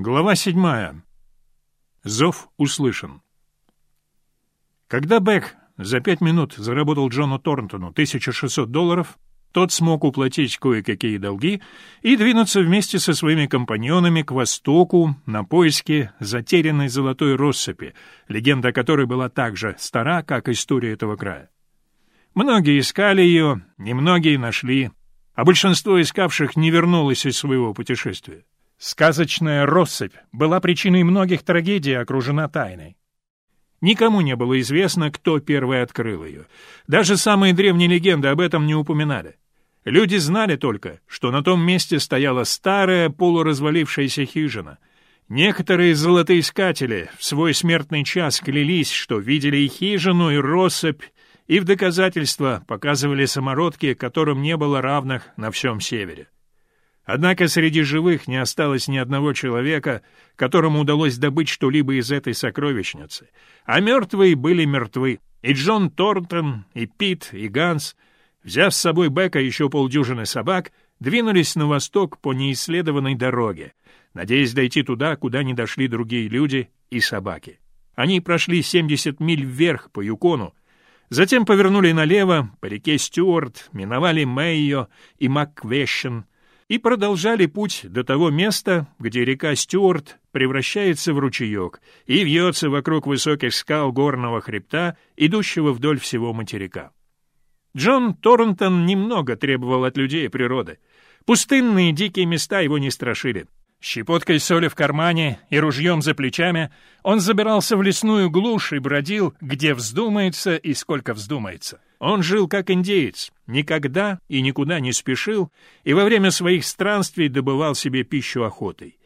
Глава седьмая. Зов услышан. Когда Бек за пять минут заработал Джону Торнтону 1600 долларов, тот смог уплатить кое-какие долги и двинуться вместе со своими компаньонами к востоку на поиски затерянной золотой россыпи, легенда которой была так же стара, как история этого края. Многие искали ее, немногие нашли, а большинство искавших не вернулось из своего путешествия. Сказочная россыпь была причиной многих трагедий окружена тайной. Никому не было известно, кто первый открыл ее. Даже самые древние легенды об этом не упоминали. Люди знали только, что на том месте стояла старая полуразвалившаяся хижина. Некоторые золотоискатели в свой смертный час клялись, что видели и хижину, и россыпь, и в доказательство показывали самородки, которым не было равных на всем севере. Однако среди живых не осталось ни одного человека, которому удалось добыть что-либо из этой сокровищницы. А мертвые были мертвы. И Джон Торнтон, и Пит, и Ганс, взяв с собой Бека еще полдюжины собак, двинулись на восток по неисследованной дороге, надеясь дойти туда, куда не дошли другие люди и собаки. Они прошли 70 миль вверх по Юкону, затем повернули налево по реке Стюарт, миновали Мэйо и Маквещен — и продолжали путь до того места, где река Стюарт превращается в ручеек и вьется вокруг высоких скал горного хребта, идущего вдоль всего материка. Джон Торнтон немного требовал от людей природы. Пустынные дикие места его не страшили. Щепоткой соли в кармане и ружьем за плечами он забирался в лесную глушь и бродил, где вздумается и сколько вздумается. Он жил как индеец, никогда и никуда не спешил, и во время своих странствий добывал себе пищу охотой.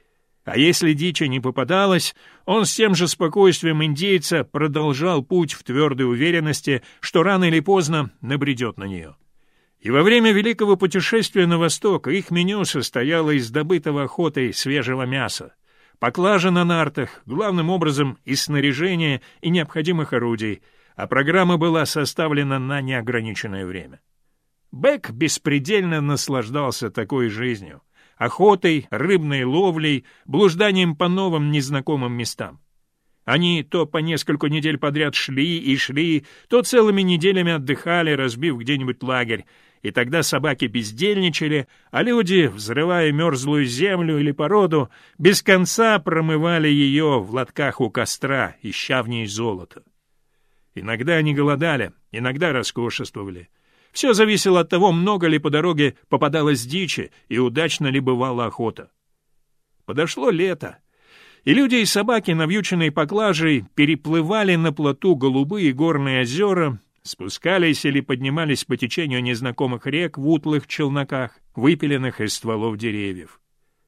А если дичи не попадалось, он с тем же спокойствием индейца продолжал путь в твердой уверенности, что рано или поздно набредет на нее. И во время великого путешествия на восток их меню состояло из добытого охотой свежего мяса, поклажа на нартах, главным образом из снаряжения и необходимых орудий, а программа была составлена на неограниченное время. Бек беспредельно наслаждался такой жизнью — охотой, рыбной ловлей, блужданием по новым незнакомым местам. Они то по несколько недель подряд шли и шли, то целыми неделями отдыхали, разбив где-нибудь лагерь, и тогда собаки бездельничали, а люди, взрывая мерзлую землю или породу, без конца промывали ее в лотках у костра, ища в ней золото. Иногда они голодали, иногда роскошествовали. Все зависело от того, много ли по дороге попадалось дичи и удачно ли бывала охота. Подошло лето, и люди и собаки, навьюченные поклажей, переплывали на плоту голубые горные озера, Спускались или поднимались по течению незнакомых рек в утлых челноках, выпиленных из стволов деревьев.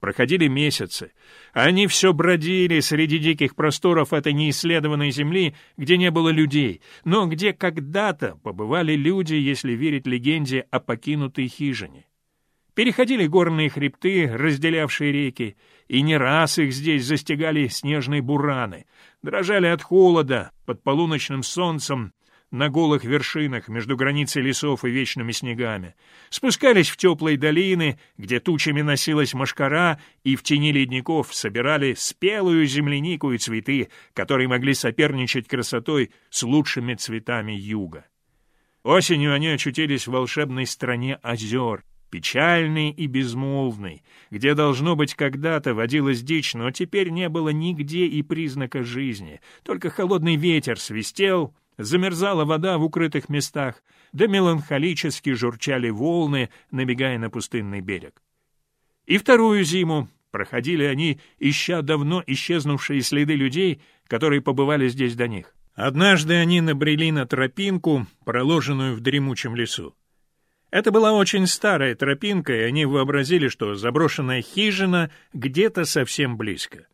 Проходили месяцы. Они все бродили среди диких просторов этой неисследованной земли, где не было людей, но где когда-то побывали люди, если верить легенде о покинутой хижине. Переходили горные хребты, разделявшие реки, и не раз их здесь застигали снежные бураны, дрожали от холода под полуночным солнцем, на голых вершинах между границей лесов и вечными снегами, спускались в теплые долины, где тучами носилась мошкара, и в тени ледников собирали спелую землянику и цветы, которые могли соперничать красотой с лучшими цветами юга. Осенью они очутились в волшебной стране озер, печальный и безмолвный, где, должно быть, когда-то водилась дичь, но теперь не было нигде и признака жизни, только холодный ветер свистел, Замерзала вода в укрытых местах, да меланхолически журчали волны, набегая на пустынный берег. И вторую зиму проходили они, ища давно исчезнувшие следы людей, которые побывали здесь до них. Однажды они набрели на тропинку, проложенную в дремучем лесу. Это была очень старая тропинка, и они вообразили, что заброшенная хижина где-то совсем близко.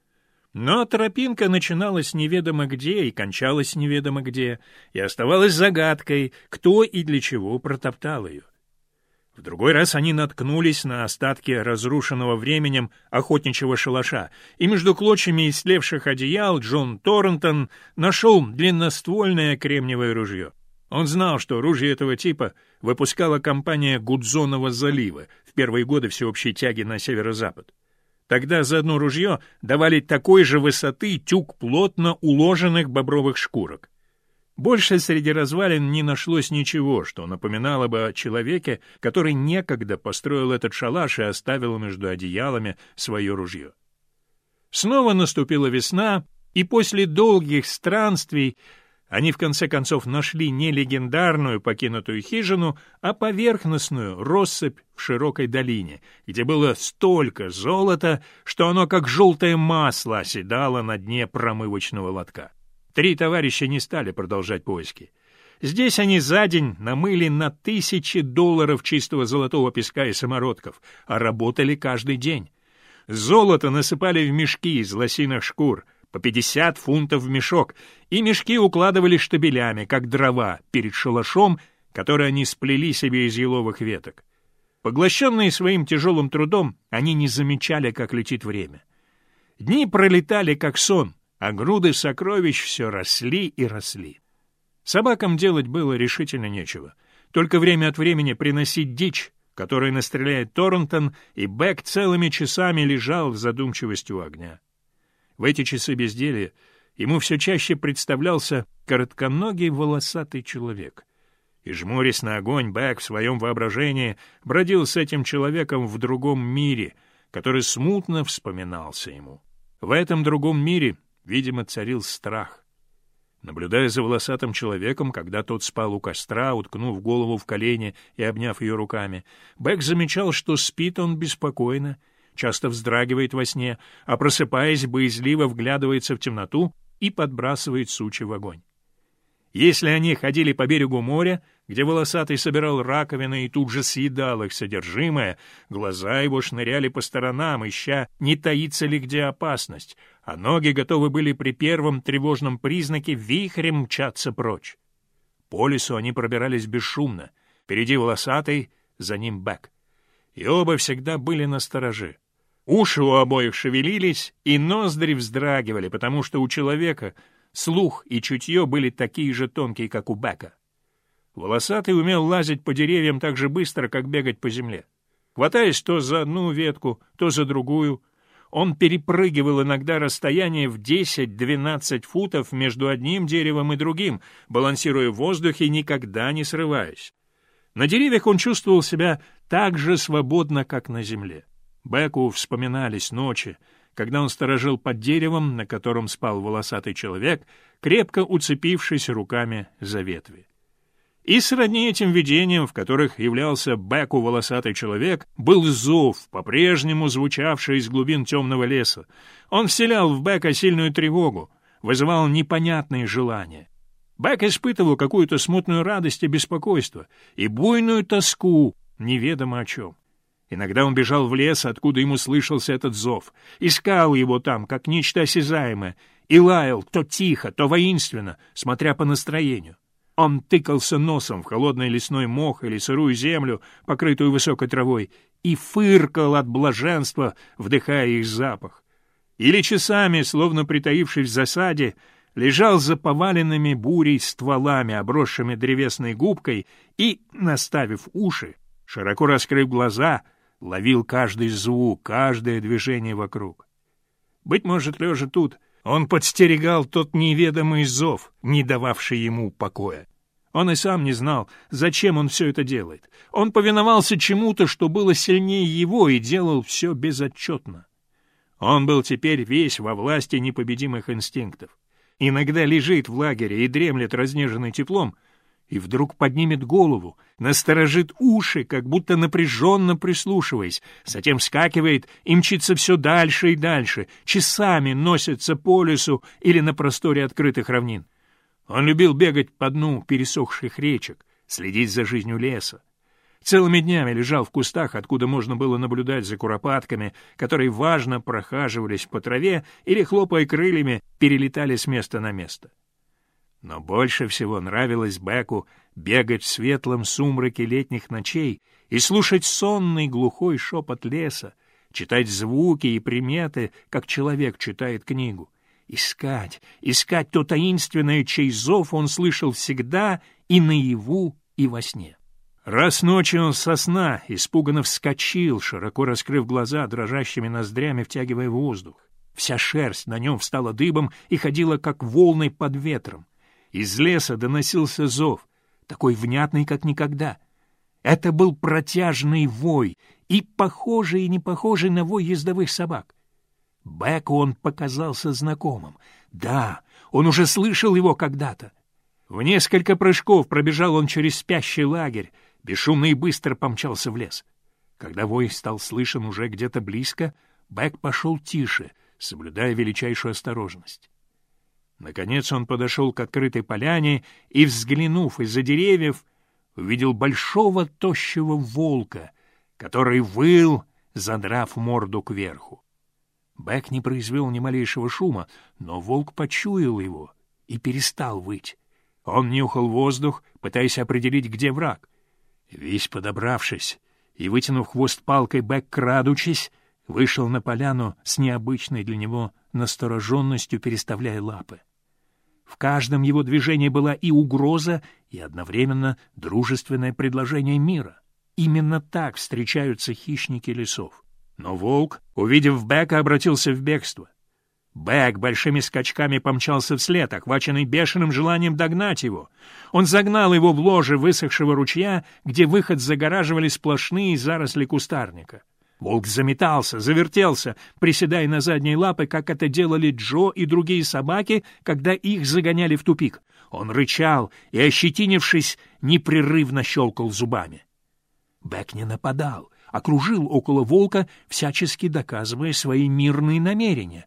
Но тропинка начиналась неведомо где и кончалась неведомо где, и оставалась загадкой, кто и для чего протоптал ее. В другой раз они наткнулись на остатки разрушенного временем охотничьего шалаша, и между клочьями истлевших одеял Джон Торрентон нашел длинноствольное кремниевое ружье. Он знал, что ружье этого типа выпускала компания Гудзонова залива в первые годы всеобщей тяги на северо-запад. Тогда за одно ружье давали такой же высоты тюк плотно уложенных бобровых шкурок. Больше среди развалин не нашлось ничего, что напоминало бы о человеке, который некогда построил этот шалаш и оставил между одеялами свое ружье. Снова наступила весна, и после долгих странствий они в конце концов нашли не легендарную покинутую хижину, а поверхностную россыпь в широкой долине, где было столько золота, что оно как желтое масло оседало на дне промывочного лотка. Три товарища не стали продолжать поиски. Здесь они за день намыли на тысячи долларов чистого золотого песка и самородков, а работали каждый день. Золото насыпали в мешки из лосиных шкур — по 50 фунтов в мешок, и мешки укладывали штабелями, как дрова, перед шалашом, который они сплели себе из еловых веток. Поглощенные своим тяжелым трудом, они не замечали, как летит время. Дни пролетали, как сон, а груды сокровищ все росли и росли. Собакам делать было решительно нечего. Только время от времени приносить дичь, которую настреляет Торнтон, и Бэк целыми часами лежал в задумчивости у огня. В эти часы безделья ему все чаще представлялся коротконогий волосатый человек. И, жмурясь на огонь, Бэк в своем воображении бродил с этим человеком в другом мире, который смутно вспоминался ему. В этом другом мире, видимо, царил страх. Наблюдая за волосатым человеком, когда тот спал у костра, уткнув голову в колени и обняв ее руками, Бэк замечал, что спит он беспокойно часто вздрагивает во сне, а просыпаясь, боязливо вглядывается в темноту и подбрасывает сучи в огонь. Если они ходили по берегу моря, где волосатый собирал раковины и тут же съедал их содержимое, глаза его шныряли по сторонам, ища, не таится ли где опасность, а ноги готовы были при первом тревожном признаке вихрем мчаться прочь. По лесу они пробирались бесшумно, впереди волосатый, за ним Бэк. И оба всегда были на стороже. Уши у обоих шевелились, и ноздри вздрагивали, потому что у человека слух и чутье были такие же тонкие, как у Бека. Волосатый умел лазить по деревьям так же быстро, как бегать по земле. Хватаясь то за одну ветку, то за другую, он перепрыгивал иногда расстояние в 10-12 футов между одним деревом и другим, балансируя в воздухе, никогда не срываясь. На деревьях он чувствовал себя так же свободно, как на земле. Беку вспоминались ночи, когда он сторожил под деревом, на котором спал волосатый человек, крепко уцепившись руками за ветви. И сродни этим видениям, в которых являлся Беку волосатый человек, был зов, по-прежнему звучавший из глубин темного леса. Он вселял в Бека сильную тревогу, вызывал непонятные желания. Бек испытывал какую-то смутную радость и беспокойство, и буйную тоску, неведомо о чем. Иногда он бежал в лес, откуда ему слышался этот зов, искал его там, как нечто осязаемое, и лаял то тихо, то воинственно, смотря по настроению. Он тыкался носом в холодный лесной мох или сырую землю, покрытую высокой травой, и фыркал от блаженства, вдыхая их запах. Или часами, словно притаившись в засаде, лежал за поваленными бурей стволами, обросшими древесной губкой, и, наставив уши, широко раскрыв глаза — ловил каждый звук, каждое движение вокруг. Быть может, лежа тут, он подстерегал тот неведомый зов, не дававший ему покоя. Он и сам не знал, зачем он все это делает. Он повиновался чему-то, что было сильнее его, и делал все безотчетно. Он был теперь весь во власти непобедимых инстинктов. Иногда лежит в лагере и дремлет разнеженный теплом — и вдруг поднимет голову, насторожит уши, как будто напряженно прислушиваясь, затем скакивает и мчится все дальше и дальше, часами носится по лесу или на просторе открытых равнин. Он любил бегать по дну пересохших речек, следить за жизнью леса. Целыми днями лежал в кустах, откуда можно было наблюдать за куропатками, которые важно прохаживались по траве или, хлопая крыльями, перелетали с места на место. Но больше всего нравилось Беку бегать в светлом сумраке летних ночей и слушать сонный глухой шепот леса, читать звуки и приметы, как человек читает книгу. Искать, искать то таинственное, чей зов он слышал всегда и наяву, и во сне. Раз ночью он со сна испуганно вскочил, широко раскрыв глаза, дрожащими ноздрями втягивая воздух. Вся шерсть на нем встала дыбом и ходила, как волной под ветром. Из леса доносился зов, такой внятный, как никогда. Это был протяжный вой, и похожий и не похожий на вой ездовых собак. Беку он показался знакомым. Да, он уже слышал его когда-то. В несколько прыжков пробежал он через спящий лагерь, бесшумно и быстро помчался в лес. Когда вой стал слышен уже где-то близко, Бэк пошел тише, соблюдая величайшую осторожность. Наконец он подошел к открытой поляне и, взглянув из-за деревьев, увидел большого тощего волка, который выл, задрав морду кверху. Бэк не произвел ни малейшего шума, но волк почуял его и перестал выть. Он нюхал воздух, пытаясь определить, где враг. Весь подобравшись и вытянув хвост палкой, Бэк, крадучись, вышел на поляну с необычной для него настороженностью, переставляя лапы. В каждом его движении была и угроза, и одновременно дружественное предложение мира. Именно так встречаются хищники лесов. Но волк, увидев Бека, обратился в бегство. Бэк большими скачками помчался вслед, охваченный бешеным желанием догнать его. Он загнал его в ложе высохшего ручья, где выход загораживали сплошные заросли кустарника. Волк заметался, завертелся, приседая на задние лапы, как это делали Джо и другие собаки, когда их загоняли в тупик. Он рычал и, ощетинившись, непрерывно щелкал зубами. Бэк не нападал, окружил около волка, всячески доказывая свои мирные намерения.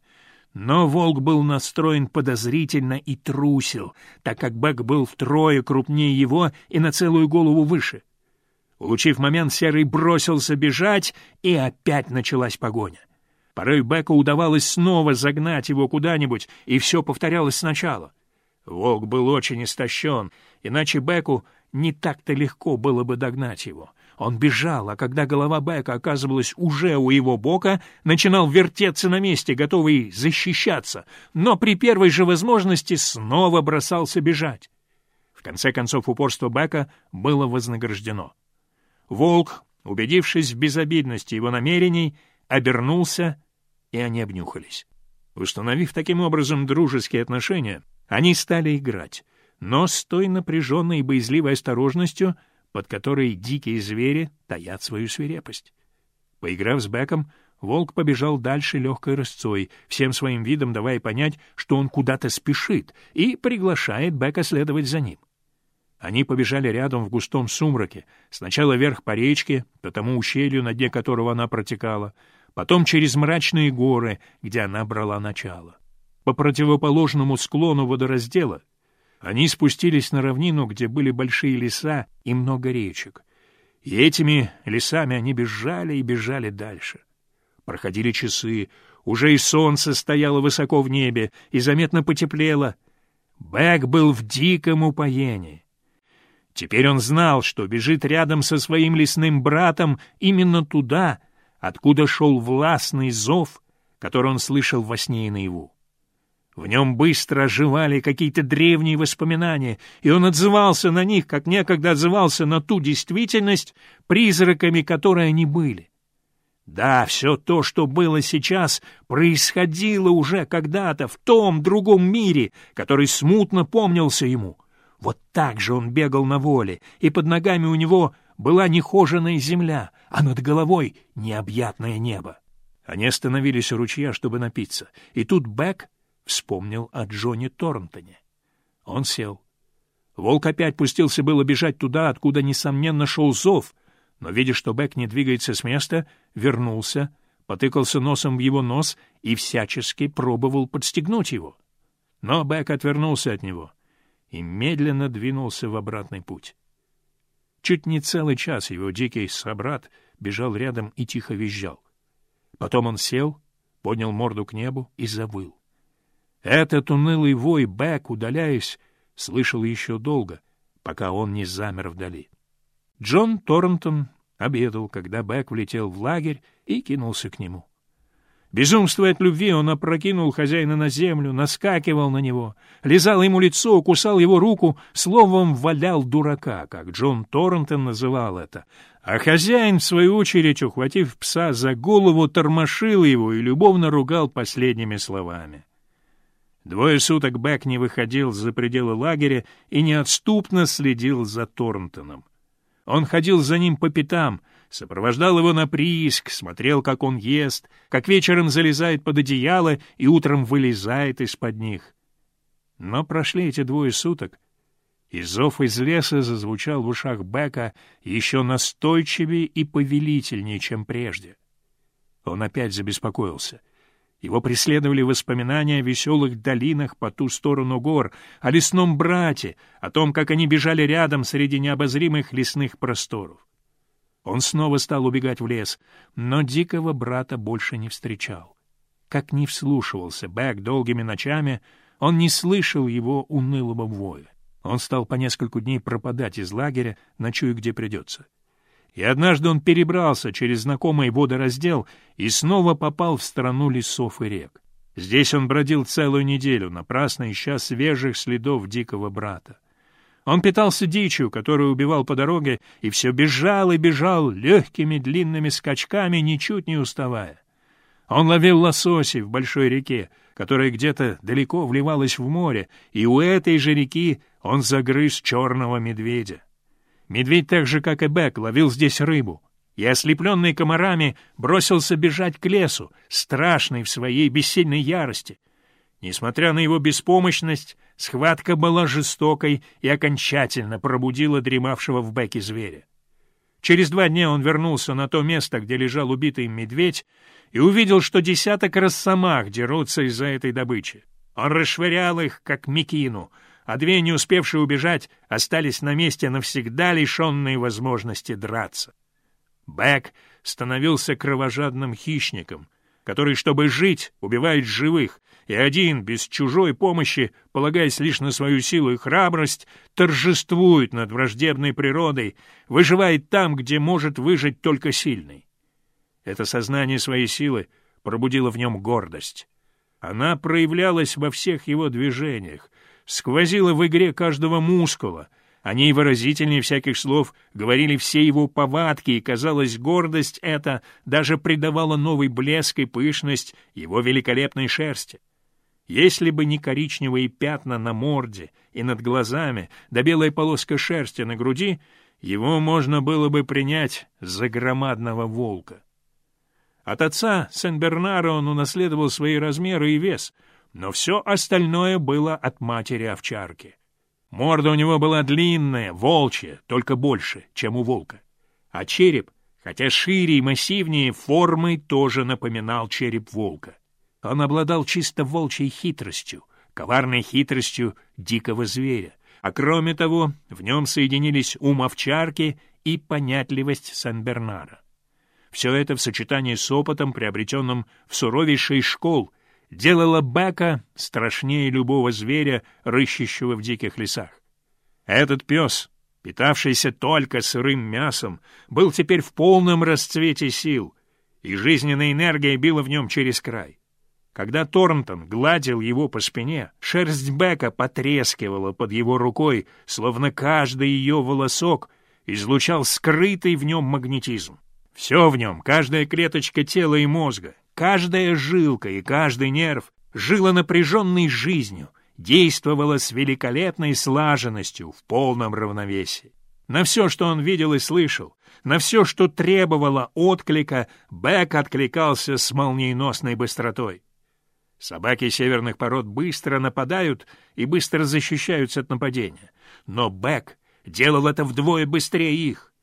Но волк был настроен подозрительно и трусил, так как Бэк был втрое крупнее его и на целую голову выше. Улучив момент, Серый бросился бежать, и опять началась погоня. Порой Беку удавалось снова загнать его куда-нибудь, и все повторялось сначала. Волк был очень истощен, иначе Беку не так-то легко было бы догнать его — он бежал, а когда голова Бека оказывалась уже у его бока, начинал вертеться на месте, готовый защищаться, но при первой же возможности снова бросался бежать. В конце концов упорство Бека было вознаграждено. Волк, убедившись в безобидности его намерений, обернулся, и они обнюхались. Установив таким образом дружеские отношения, они стали играть, но с той напряженной и боязливой осторожностью — под которой дикие звери таят свою свирепость. Поиграв с Беком, волк побежал дальше легкой рысцой, всем своим видом давая понять, что он куда-то спешит, и приглашает Бека следовать за ним. Они побежали рядом в густом сумраке, сначала вверх по речке, по тому ущелью, на дне которого она протекала, потом через мрачные горы, где она брала начало. По противоположному склону водораздела они спустились на равнину, где были большие леса и много речек. И этими лесами они бежали и бежали дальше. Проходили часы, уже и солнце стояло высоко в небе и заметно потеплело. Бэк был в диком упоении. Теперь он знал, что бежит рядом со своим лесным братом именно туда, откуда шел властный зов, который он слышал во сне и наяву. В нем быстро оживали какие-то древние воспоминания, и он отзывался на них, как некогда отзывался на ту действительность, призраками которой они были. Да, все то, что было сейчас, происходило уже когда-то в том другом мире, который смутно помнился ему. Вот так же он бегал на воле, и под ногами у него была нехоженная земля, а над головой необъятное небо. Они остановились у ручья, чтобы напиться, и тут Бэк вспомнил о Джоне Торнтоне. Он сел. Волк опять пустился было бежать туда, откуда, несомненно, шел зов, но, видя, что Бэк не двигается с места, вернулся, потыкался носом в его нос и всячески пробовал подстегнуть его. Но Бэк отвернулся от него и медленно двинулся в обратный путь. Чуть не целый час его дикий собрат бежал рядом и тихо визжал. Потом он сел, поднял морду к небу и завыл. Этот унылый вой Бэк, удаляясь, слышал еще долго, пока он не замер вдали. Джон Торнтон обедал, когда Бэк влетел в лагерь и кинулся к нему. Безумствуя от любви, он опрокинул хозяина на землю, наскакивал на него, лизал ему лицо, кусал его руку, словом, валял дурака, как Джон Торрентон называл это. А хозяин, в свою очередь, ухватив пса за голову, тормошил его и любовно ругал последними словами. Двое суток Бэк не выходил за пределы лагеря и неотступно следил за Торнтоном. Он ходил за ним по пятам, сопровождал его на прииск, смотрел, как он ест, как вечером залезает под одеяло и утром вылезает из-под них. Но прошли эти двое суток, и зов из леса зазвучал в ушах Бека еще настойчивее и повелительнее, чем прежде. Он опять забеспокоился — его преследовали воспоминания о веселых долинах по ту сторону гор, о лесном брате, о том, как они бежали рядом среди необозримых лесных просторов. Он снова стал убегать в лес, но дикого брата больше не встречал. Как ни вслушивался Бэк долгими ночами, он не слышал его унылого воя. Он стал по нескольку дней пропадать из лагеря, ночуя где придется. И однажды он перебрался через знакомый водораздел и снова попал в страну лесов и рек. Здесь он бродил целую неделю, напрасно ища свежих следов дикого брата. Он питался дичью, которую убивал по дороге, и все бежал и бежал легкими длинными скачками, ничуть не уставая. Он ловил лососей в большой реке, которая где-то далеко вливалась в море, и у этой же реки он загрыз черного медведя. Медведь так же, как и Бек, ловил здесь рыбу. И, ослепленный комарами, бросился бежать к лесу, страшный в своей бессильной ярости. Несмотря на его беспомощность, схватка была жестокой и окончательно пробудила дремавшего в Беке зверя. Через два дня он вернулся на то место, где лежал убитый медведь, и увидел, что десяток росомах дерутся из-за этой добычи. Он расшвырял их, как мекину — а две, не успевшие убежать, остались на месте навсегда лишенные возможности драться. Бэк становился кровожадным хищником, который, чтобы жить, убивает живых, и один, без чужой помощи, полагаясь лишь на свою силу и храбрость, торжествует над враждебной природой, выживает там, где может выжить только сильный. Это сознание своей силы пробудило в нем гордость. Она проявлялась во всех его движениях, сквозила в игре каждого мускула. О ней выразительнее всяких слов говорили все его повадки, и, казалось, гордость эта даже придавала новый блеск и пышность его великолепной шерсти. Если бы не коричневые пятна на морде и над глазами, да белая полоска шерсти на груди, его можно было бы принять за громадного волка. От отца Сен-Бернара он унаследовал свои размеры и вес — но все остальное было от матери-овчарки. Морда у него была длинная, волчья, только больше, чем у волка. А череп, хотя шире и массивнее, формой тоже напоминал череп волка. Он обладал чисто волчьей хитростью, коварной хитростью дикого зверя, а кроме того, в нем соединились ум овчарки и понятливость Сан-Бернара. Все это в сочетании с опытом, приобретенным в суровейшей школ — делала Бека страшнее любого зверя, рыщущего в диких лесах. Этот пес, питавшийся только сырым мясом, был теперь в полном расцвете сил, и жизненная энергия била в нем через край. Когда Торнтон гладил его по спине, шерсть Бека потрескивала под его рукой, словно каждый ее волосок излучал скрытый в нем магнетизм. Все в нем, каждая клеточка тела и мозга, Каждая жилка и каждый нерв жило напряженной жизнью, действовало с великолепной слаженностью, в полном равновесии. На все, что он видел и слышал, на все, что требовало отклика, Бэк откликался с молниеносной быстротой. Собаки северных пород быстро нападают и быстро защищаются от нападения. Но Бэк делал это вдвое быстрее их.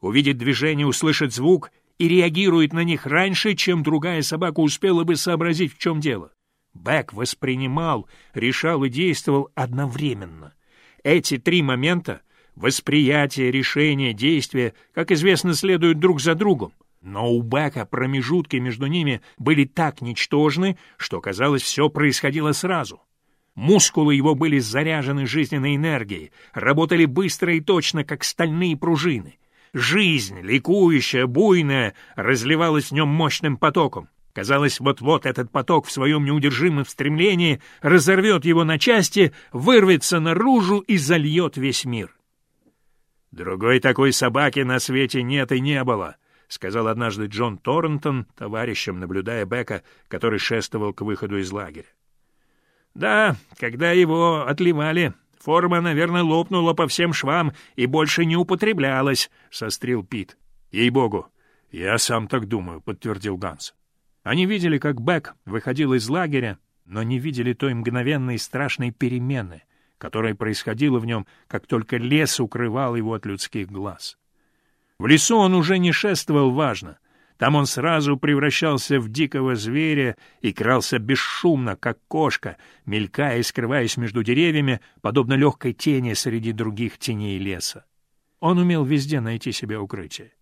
Увидит движение, услышит звук и реагирует на них раньше, чем другая собака успела бы сообразить, в чем дело. Бэк воспринимал, решал и действовал одновременно. Эти три момента — восприятие, решение, действие, как известно, следуют друг за другом. Но у Бэка промежутки между ними были так ничтожны, что, казалось, все происходило сразу. Мускулы его были заряжены жизненной энергией, работали быстро и точно, как стальные пружины. Жизнь, ликующая, буйная, разливалась в нем мощным потоком. Казалось, вот-вот этот поток в своем неудержимом стремлении разорвет его на части, вырвется наружу и зальет весь мир. «Другой такой собаки на свете нет и не было», — сказал однажды Джон Торрентон товарищем, наблюдая Бека, который шествовал к выходу из лагеря. «Да, когда его отливали, форма, наверное, лопнула по всем швам и больше не употреблялась», — сострил Пит. «Ей-богу, я сам так думаю», — подтвердил Ганс. Они видели, как Бек выходил из лагеря, но не видели той мгновенной страшной перемены, которая происходила в нем, как только лес укрывал его от людских глаз. В лесу он уже не шествовал важно. Там он сразу превращался в дикого зверя и крался бесшумно, как кошка, мелькая и скрываясь между деревьями, подобно легкой тени среди других теней леса. Он умел везде найти себе укрытие.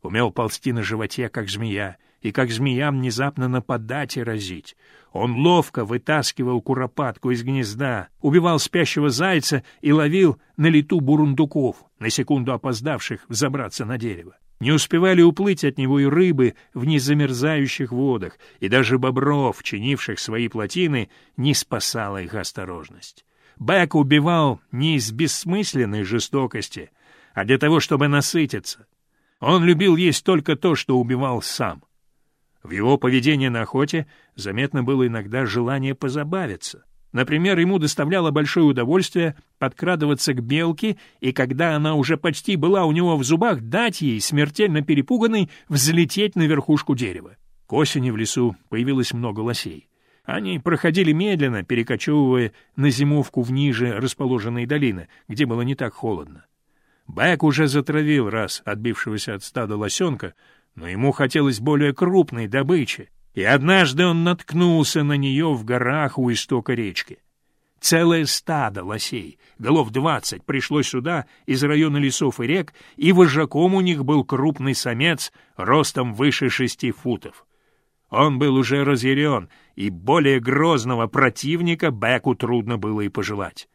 Умел ползти на животе, как змея, и как змея внезапно нападать и разить. Он ловко вытаскивал куропатку из гнезда, убивал спящего зайца и ловил на лету бурундуков, на секунду опоздавших взобраться на дерево. Не успевали уплыть от него и рыбы в незамерзающих водах, и даже бобров, чинивших свои плотины, не спасала их осторожность. Бэк убивал не из бессмысленной жестокости, а для того, чтобы насытиться. Он любил есть только то, что убивал сам. В его поведении на охоте заметно было иногда желание позабавиться. Например, ему доставляло большое удовольствие подкрадываться к белке, и когда она уже почти была у него в зубах, дать ей, смертельно перепуганной, взлететь на верхушку дерева. К осени в лесу появилось много лосей. Они проходили медленно, перекочевывая на зимовку в ниже расположенной долины, где было не так холодно. Бэк уже затравил раз отбившегося от стада лосенка, но ему хотелось более крупной добычи, и однажды он наткнулся на нее в горах у истока речки. Целое стадо лосей, голов двадцать, пришло сюда из района лесов и рек, и вожаком у них был крупный самец ростом выше шести футов. Он был уже разъярен, и более грозного противника Беку трудно было и пожелать.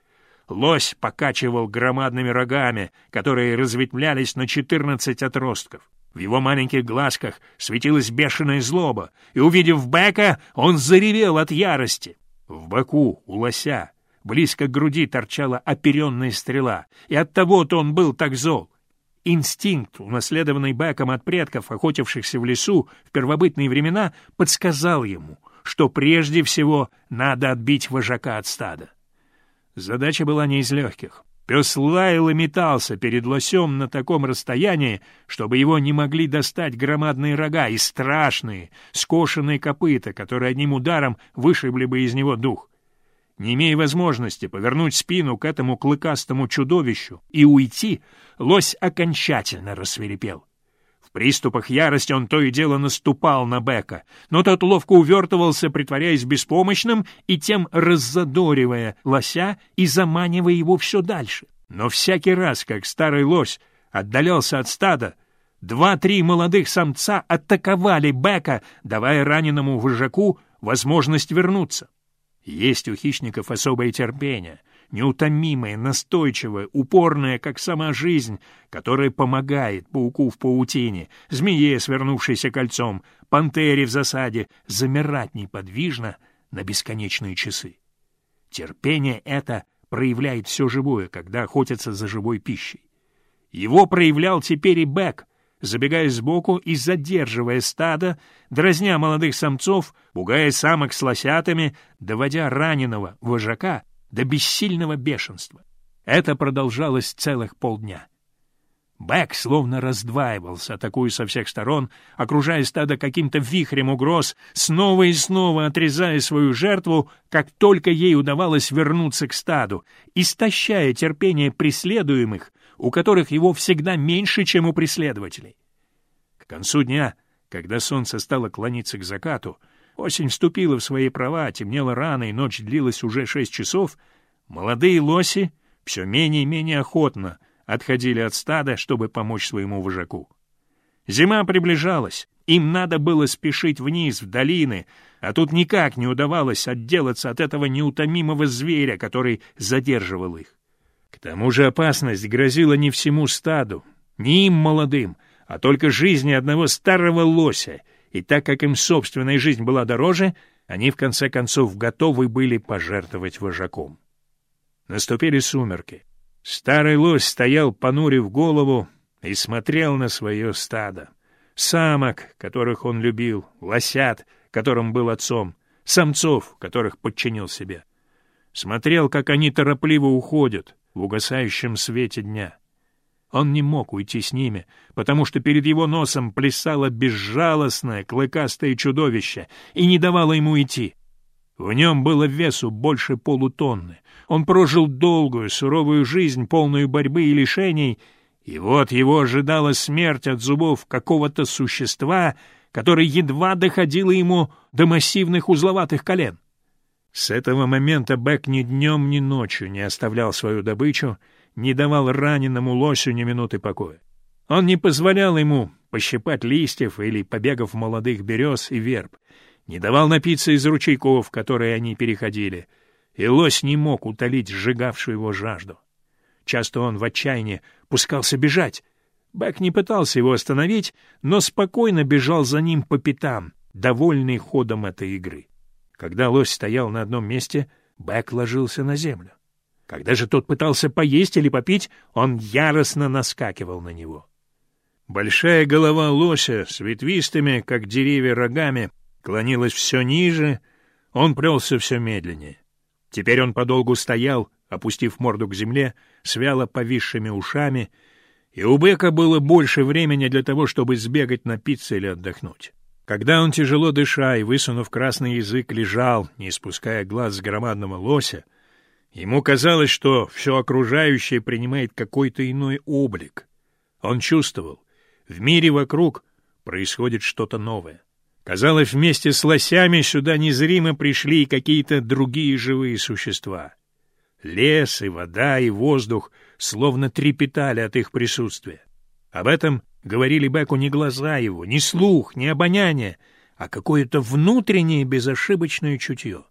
Лось покачивал громадными рогами, которые разветвлялись на четырнадцать отростков. В его маленьких глазках светилась бешеная злоба, и, увидев Бека, он заревел от ярости. В боку у лося близко к груди торчала оперенная стрела, и оттого-то он был так зол. Инстинкт, унаследованный Беком от предков, охотившихся в лесу в первобытные времена, подсказал ему, что прежде всего надо отбить вожака от стада. Задача была не из легких. Пес лаял и метался перед лосем на таком расстоянии, чтобы его не могли достать громадные рога и страшные, скошенные копыта, которые одним ударом вышибли бы из него дух. Не имея возможности повернуть спину к этому клыкастому чудовищу и уйти, лось окончательно рассверепел приступах ярости он то и дело наступал на Бека, но тот ловко увертывался, притворяясь беспомощным и тем раззадоривая лося и заманивая его все дальше. Но всякий раз, как старый лось отдалялся от стада, два-три молодых самца атаковали Бека, давая раненому вожаку возможность вернуться. Есть у хищников особое терпение — неутомимая, настойчивая, упорная, как сама жизнь, которая помогает пауку в паутине, змее, свернувшейся кольцом, пантере в засаде, замирать неподвижно на бесконечные часы. Терпение это проявляет все живое, когда охотятся за живой пищей. Его проявлял теперь и Бэк, забегая сбоку и задерживая стадо, дразня молодых самцов, пугая самок с лосятами, доводя раненого вожака до бессильного бешенства. Это продолжалось целых полдня. Бэк словно раздваивался, атакуя со всех сторон, окружая стадо каким-то вихрем угроз, снова и снова отрезая свою жертву, как только ей удавалось вернуться к стаду, истощая терпение преследуемых, у которых его всегда меньше, чем у преследователей. К концу дня, когда солнце стало клониться к закату, Осень вступила в свои права, темнело рано, и ночь длилась уже шесть часов. Молодые лоси все менее и менее охотно отходили от стада, чтобы помочь своему вожаку. Зима приближалась, им надо было спешить вниз, в долины, а тут никак не удавалось отделаться от этого неутомимого зверя, который задерживал их. К тому же опасность грозила не всему стаду, не им молодым, а только жизни одного старого лося — и так как им собственная жизнь была дороже, они в конце концов готовы были пожертвовать вожаком. Наступили сумерки. Старый лось стоял, понурив голову, и смотрел на свое стадо. Самок, которых он любил, лосят, которым был отцом, самцов, которых подчинил себе. Смотрел, как они торопливо уходят в угасающем свете дня. Он не мог уйти с ними, потому что перед его носом плясало безжалостное клыкастое чудовище и не давало ему идти. В нем было весу больше полутонны. Он прожил долгую, суровую жизнь, полную борьбы и лишений, и вот его ожидала смерть от зубов какого-то существа, которое едва доходило ему до массивных узловатых колен. С этого момента Бэк ни днем, ни ночью не оставлял свою добычу не давал раненому лосю ни минуты покоя. Он не позволял ему пощипать листьев или побегов молодых берез и верб, не давал напиться из ручейков, которые они переходили, и лось не мог утолить сжигавшую его жажду. Часто он в отчаянии пускался бежать. Бэк не пытался его остановить, но спокойно бежал за ним по пятам, довольный ходом этой игры. Когда лось стоял на одном месте, Бэк ложился на землю. Когда же тот пытался поесть или попить, он яростно наскакивал на него. Большая голова лося с ветвистыми, как деревья, рогами клонилась все ниже, он прелся все медленнее. Теперь он подолгу стоял, опустив морду к земле, с вяло повисшими ушами, и у Бека было больше времени для того, чтобы сбегать напиться или отдохнуть. Когда он, тяжело дыша и высунув красный язык, лежал, не спуская глаз с громадного лося, Ему казалось, что все окружающее принимает какой-то иной облик. Он чувствовал, в мире вокруг происходит что-то новое. Казалось, вместе с лосями сюда незримо пришли и какие-то другие живые существа. Лес и вода и воздух словно трепетали от их присутствия. Об этом говорили Беку не глаза его, не слух, не обоняние, а какое-то внутреннее безошибочное чутье.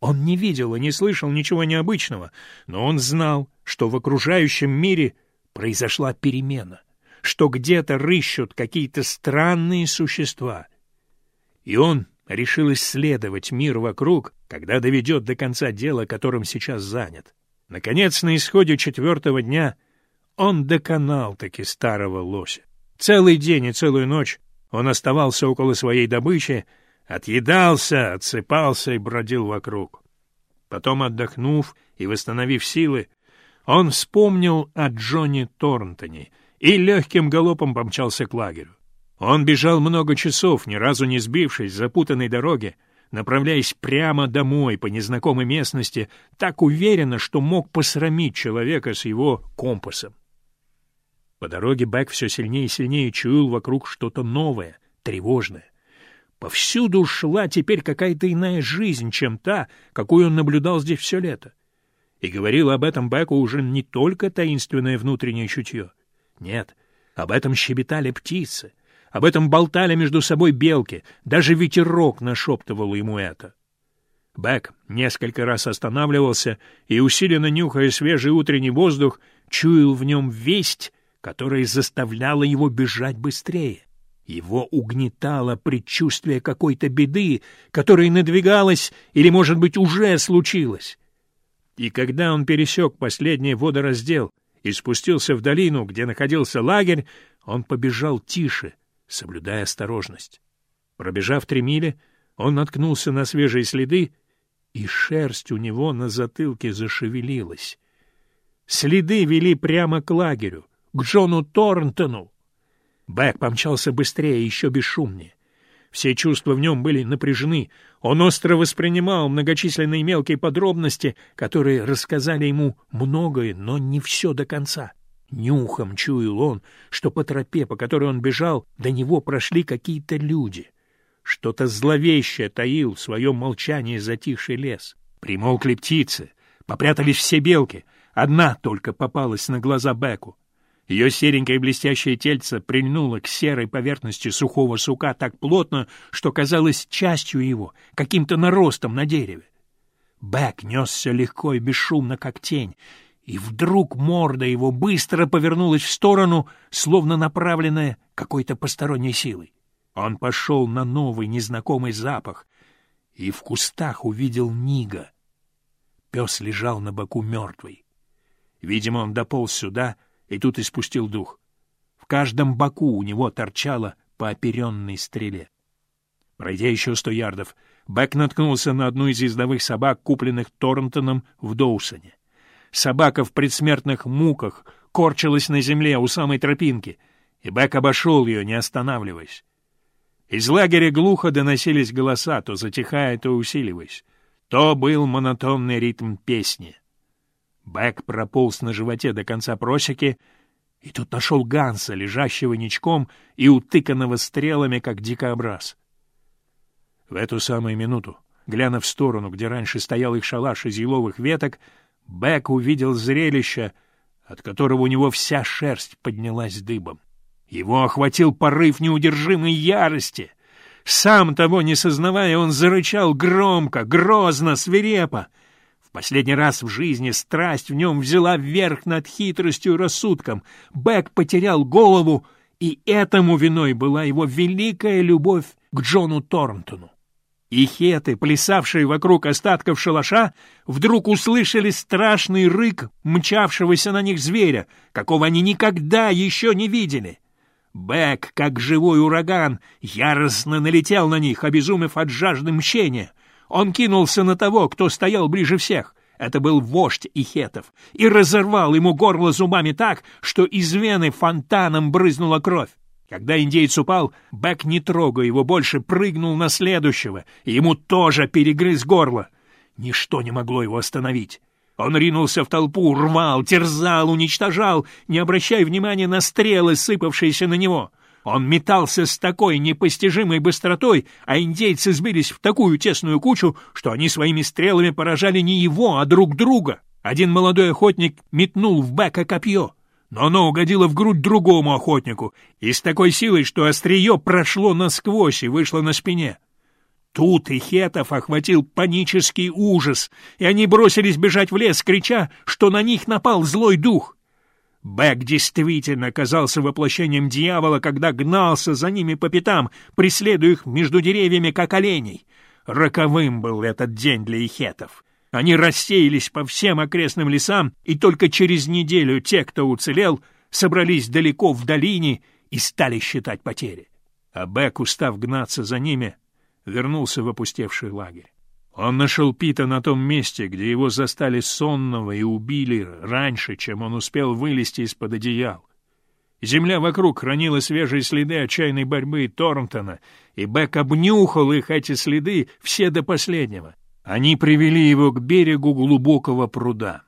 Он не видел и не слышал ничего необычного, но он знал, что в окружающем мире произошла перемена, что где-то рыщут какие-то странные существа. И он решил исследовать мир вокруг, когда доведет до конца дело, которым сейчас занят. Наконец, на исходе четвертого дня он доконал таки старого лося. Целый день и целую ночь он оставался около своей добычи, Отъедался, отсыпался и бродил вокруг. Потом, отдохнув и восстановив силы, он вспомнил о Джонни Торнтоне и легким галопом помчался к лагерю. Он бежал много часов, ни разу не сбившись с запутанной дороги, направляясь прямо домой по незнакомой местности, так уверенно, что мог посрамить человека с его компасом. По дороге Бэк все сильнее и сильнее чуял вокруг что-то новое, тревожное. Повсюду шла теперь какая-то иная жизнь, чем та, какую он наблюдал здесь все лето. И говорил об этом Беку уже не только таинственное внутреннее чутье. Нет, об этом щебетали птицы, об этом болтали между собой белки, даже ветерок нашептывал ему это. Бек несколько раз останавливался и, усиленно нюхая свежий утренний воздух, чуял в нем весть, которая заставляла его бежать быстрее. Его угнетало предчувствие какой-то беды, которая надвигалась или, может быть, уже случилась. И когда он пересек последний водораздел и спустился в долину, где находился лагерь, он побежал тише, соблюдая осторожность. Пробежав три мили, он наткнулся на свежие следы, и шерсть у него на затылке зашевелилась. Следы вели прямо к лагерю, к Джону Торнтону. Бэк помчался быстрее, еще бесшумнее. Все чувства в нем были напряжены. Он остро воспринимал многочисленные мелкие подробности, которые рассказали ему многое, но не все до конца. Нюхом чуял он, что по тропе, по которой он бежал, до него прошли какие-то люди. Что-то зловещее таил в своем молчании затихший лес. Примолкли птицы, попрятались все белки. Одна только попалась на глаза Беку. Ее серенькое блестящее тельце прильнуло к серой поверхности сухого сука так плотно, что казалось частью его, каким-то наростом на дереве. Бэк несся легко и бесшумно, как тень, и вдруг морда его быстро повернулась в сторону, словно направленная какой-то посторонней силой. Он пошел на новый незнакомый запах и в кустах увидел Нига. Пес лежал на боку мертвый. Видимо, он дополз сюда и тут испустил дух. В каждом боку у него торчало по оперенной стреле. Пройдя еще сто ярдов, Бэк наткнулся на одну из ездовых собак, купленных Торнтоном в Доусоне. Собака в предсмертных муках корчилась на земле у самой тропинки, и Бэк обошел ее, не останавливаясь. Из лагеря глухо доносились голоса, то затихая, то усиливаясь. То был монотонный ритм песни. Бэк прополз на животе до конца просеки, и тут нашел Ганса, лежащего ничком и утыканного стрелами, как дикообраз. В эту самую минуту, глянув в сторону, где раньше стоял их шалаш из еловых веток, Бэк увидел зрелище, от которого у него вся шерсть поднялась дыбом. Его охватил порыв неудержимой ярости. Сам того не сознавая, он зарычал громко, грозно, свирепо. Последний раз в жизни страсть в нем взяла верх над хитростью и рассудком. Бэк потерял голову, и этому виной была его великая любовь к Джону Торнтону. И хеты, плясавшие вокруг остатков шалаша, вдруг услышали страшный рык мчавшегося на них зверя, какого они никогда еще не видели. Бэк, как живой ураган, яростно налетел на них, обезумев от жажды мщения. Он кинулся на того, кто стоял ближе всех. Это был вождь Ихетов, и разорвал ему горло зубами так, что из вены фонтаном брызнула кровь. Когда индейец упал, Бэк, не трогая его больше, прыгнул на следующего, и ему тоже перегрыз горло. Ничто не могло его остановить. Он ринулся в толпу, рвал, терзал, уничтожал, не обращая внимания на стрелы, сыпавшиеся на него. Он метался с такой непостижимой быстротой, а индейцы сбились в такую тесную кучу, что они своими стрелами поражали не его, а друг друга. Один молодой охотник метнул в Бека копье — но оно угодило в грудь другому охотнику и с такой силой, что острие прошло насквозь и вышло на спине. Тут и Хетов охватил панический ужас, и они бросились бежать в лес, крича, что на них напал злой дух. Бэк действительно оказался воплощением дьявола, когда гнался за ними по пятам, преследуя их между деревьями, как оленей. Роковым был этот день для Ихетов. Они рассеялись по всем окрестным лесам, и только через неделю те, кто уцелел, собрались далеко в долине и стали считать потери. А Бек, устав гнаться за ними, вернулся в опустевший лагерь. Он нашел Пита на том месте, где его застали сонного и убили раньше, чем он успел вылезти из-под одеял. Земля вокруг хранила свежие следы отчаянной борьбы Торнтона, и Бек обнюхал их, эти следы, все до последнего. Они привели его к берегу глубокого пруда.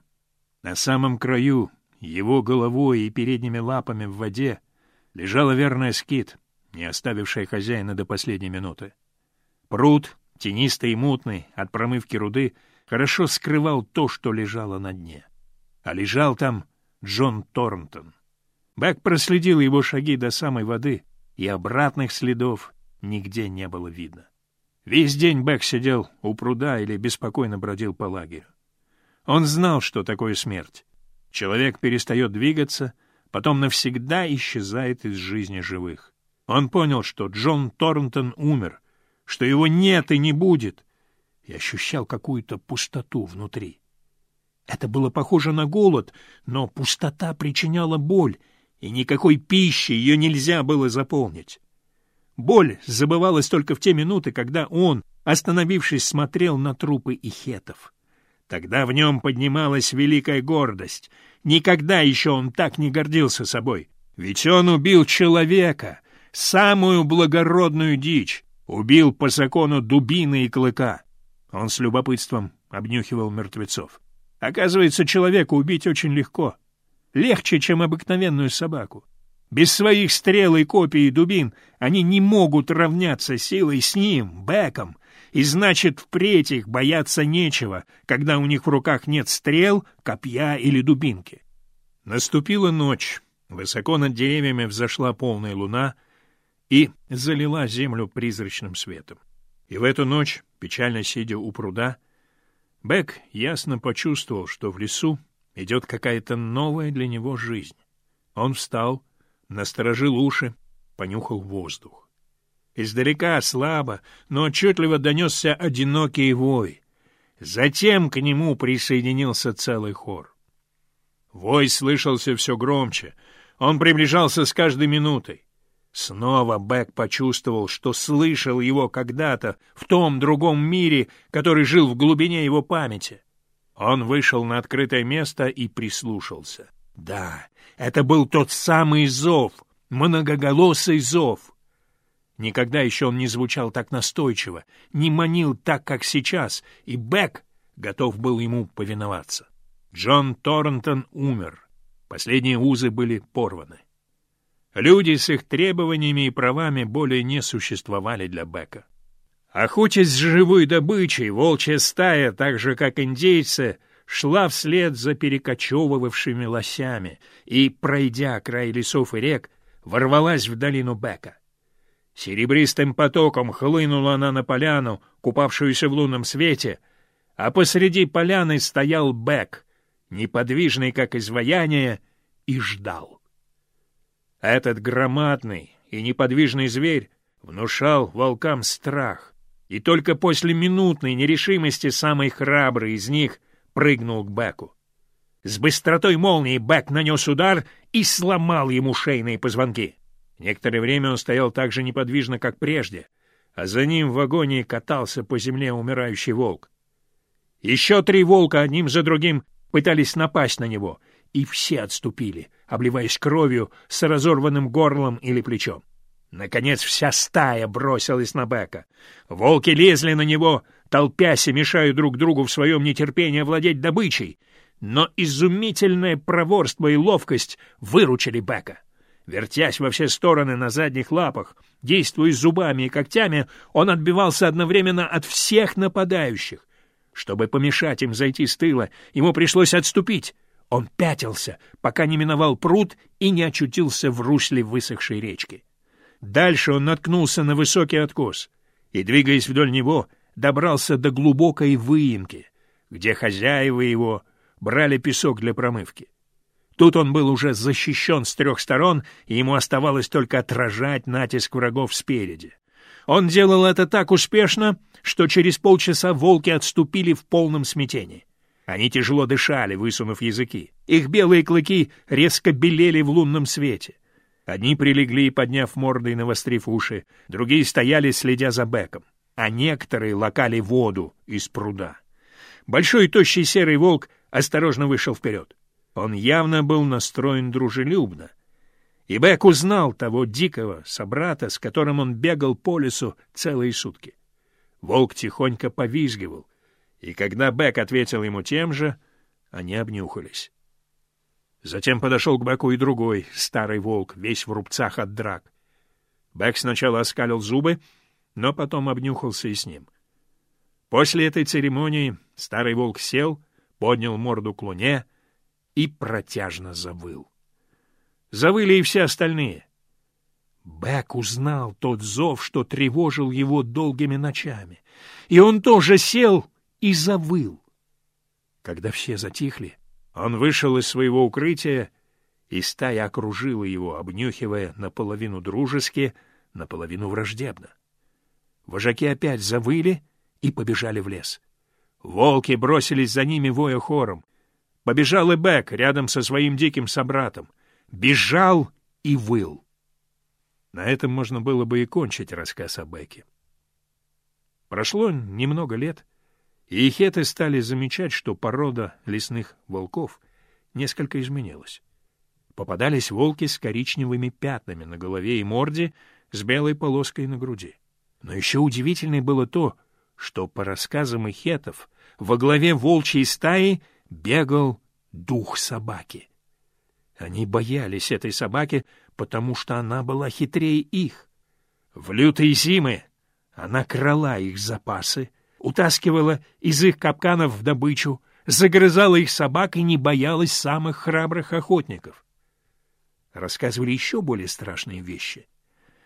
На самом краю, его головой и передними лапами в воде, лежала верная скит, не оставившая хозяина до последней минуты. Пруд, тенистый и мутный, от промывки руды, хорошо скрывал то, что лежало на дне. А лежал там Джон Торнтон. Бэк проследил его шаги до самой воды, и обратных следов нигде не было видно. Весь день Бэк сидел у пруда или беспокойно бродил по лагерю. Он знал, что такое смерть. Человек перестает двигаться, потом навсегда исчезает из жизни живых. Он понял, что Джон Торнтон умер, что его нет и не будет, и ощущал какую-то пустоту внутри. Это было похоже на голод, но пустота причиняла боль, и никакой пищи ее нельзя было заполнить. Боль забывалась только в те минуты, когда он, остановившись, смотрел на трупы ихетов. Тогда в нем поднималась великая гордость. Никогда еще он так не гордился собой. Ведь он убил человека, самую благородную дичь, убил по закону дубины и клыка. Он с любопытством обнюхивал мертвецов. Оказывается, человека убить очень легко. Легче, чем обыкновенную собаку. Без своих стрел и копий и дубин они не могут равняться силой с ним, Беком, и значит, впредь их бояться нечего, когда у них в руках нет стрел, копья или дубинки. Наступила ночь, высоко над деревьями взошла полная луна и залила землю призрачным светом. И в эту ночь, печально сидя у пруда, Бек ясно почувствовал, что в лесу идет какая-то новая для него жизнь. Он встал, насторожил уши, понюхал воздух. Издалека, слабо, но отчетливо донесся одинокий вой. Затем к нему присоединился целый хор. Вой слышался все громче. Он приближался с каждой минутой. Снова Бэк почувствовал, что слышал его когда-то в том другом мире, который жил в глубине его памяти. Он вышел на открытое место и прислушался. Да, это был тот самый зов, многоголосый зов. Никогда еще он не звучал так настойчиво, не манил так, как сейчас, и Бэк готов был ему повиноваться. Джон Торнтон умер. Последние узы были порваны. Люди с их требованиями и правами более не существовали для Бека. Охотясь с живой добычей, волчья стая, так же как индейцы, шла вслед за перекочевывавшими лосями и, пройдя край лесов и рек, ворвалась в долину Бека. Серебристым потоком хлынула она на поляну, купавшуюся в лунном свете, а посреди поляны стоял Бек, неподвижный, как изваяние, и ждал. Этот громадный и неподвижный зверь внушал волкам страх, и только после минутной нерешимости самый храбрый из них прыгнул к Беку. С быстротой молнии Бек нанес удар и сломал ему шейные позвонки. Некоторое время он стоял так же неподвижно, как прежде, а за ним в вагоне катался по земле умирающий волк. Еще три волка одним за другим пытались напасть на него, и все отступили, обливаясь кровью с разорванным горлом или плечом. Наконец вся стая бросилась на Бека. Волки лезли на него, толпясь и мешая друг другу в своем нетерпении владеть добычей. Но изумительное проворство и ловкость выручили Бека. Вертясь во все стороны на задних лапах, действуя зубами и когтями, он отбивался одновременно от всех нападающих. Чтобы помешать им зайти с тыла, ему пришлось отступить. Он пятился, пока не миновал пруд и не очутился в русле высохшей речки. Дальше он наткнулся на высокий откос и, двигаясь вдоль него, добрался до глубокой выемки, где хозяева его брали песок для промывки. Тут он был уже защищен с трех сторон, и ему оставалось только отражать натиск врагов спереди. Он делал это так успешно, что через полчаса волки отступили в полном смятении. Они тяжело дышали, высунув языки. Их белые клыки резко белели в лунном свете. Одни прилегли, подняв морды и навострив уши, другие стояли, следя за Беком, а некоторые лакали воду из пруда. Большой тощий серый волк осторожно вышел вперед. Он явно был настроен дружелюбно. И Бек узнал того дикого собрата, с которым он бегал по лесу целые сутки. Волк тихонько повизгивал, и когда Бек ответил ему тем же, они обнюхались. Затем подошел к Беку и другой, старый волк, весь в рубцах от драк. Бек сначала оскалил зубы, но потом обнюхался и с ним. После этой церемонии старый волк сел, поднял морду к луне и протяжно завыл. Завыли и все остальные. Бек узнал тот зов, что тревожил его долгими ночами, и он тоже сел и завыл. Когда все затихли, он вышел из своего укрытия, и стая окружила его, обнюхивая наполовину дружески, наполовину враждебно. Вожаки опять завыли и побежали в лес. Волки бросились за ними воя хором. Побежал и Бек рядом со своим диким собратом. Бежал и выл. На этом можно было бы и кончить рассказ о Беке. Прошло немного лет, и хеты стали замечать, что порода лесных волков несколько изменилась. Попадались волки с коричневыми пятнами на голове и морде, с белой полоской на груди. Но еще удивительнее было то, что, по рассказам ихетов, во главе волчьей стаи бегал дух собаки. Они боялись этой собаки, потому что она была хитрее их. В лютые зимы она крала их запасы, утаскивала из их капканов в добычу, загрызала их собак и не боялась самых храбрых охотников. Рассказывали еще более страшные вещи.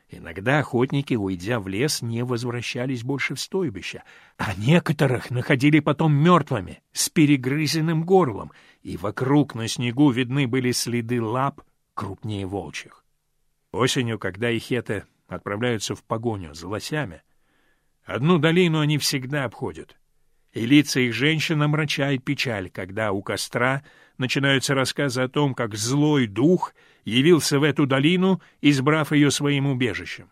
Иногда охотники, уйдя в лес, не возвращались больше в стойбище, а некоторых находили потом мертвыми, с перегрызенным горлом, и вокруг на снегу видны были следы лап крупнее волчьих. Осенью, когда ихеты отправляются в погоню за лосями, одну долину они всегда обходят. И лица их женщин омрачает печаль, когда у костра начинаются рассказы о том, как злой дух явился в эту долину, избрав ее своим убежищем.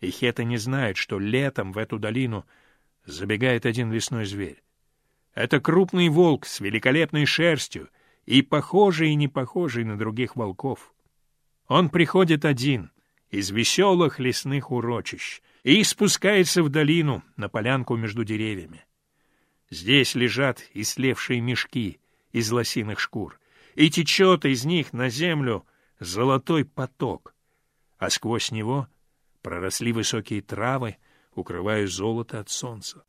И Хета не знает, что летом в эту долину забегает один лесной зверь. Это крупный волк с великолепной шерстью и похожий и не похожий на других волков. Он приходит один, из веселых лесных урочищ, и спускается в долину, на полянку между деревьями. Здесь лежат ислевшие мешки из лосиных шкур, и течет из них на землю золотой поток, а сквозь него проросли высокие травы, укрывая золото от солнца.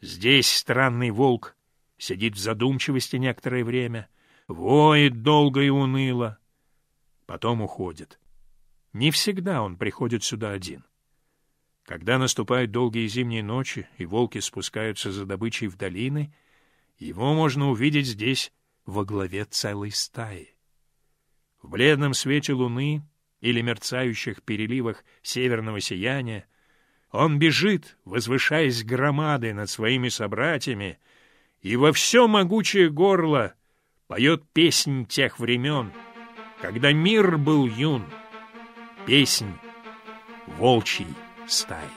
Здесь странный волк сидит в задумчивости некоторое время, воет долго и уныло, потом уходит. Не всегда он приходит сюда один. Когда наступают долгие зимние ночи, и волки спускаются за добычей в долины, его можно увидеть здесь во главе целой стаи. В бледном свете луны или мерцающих переливах северного сияния он бежит, возвышаясь громадой над своими собратьями, и во все могучее горло поет песнь тех времен, когда мир был юн, песнь волчьей стаи.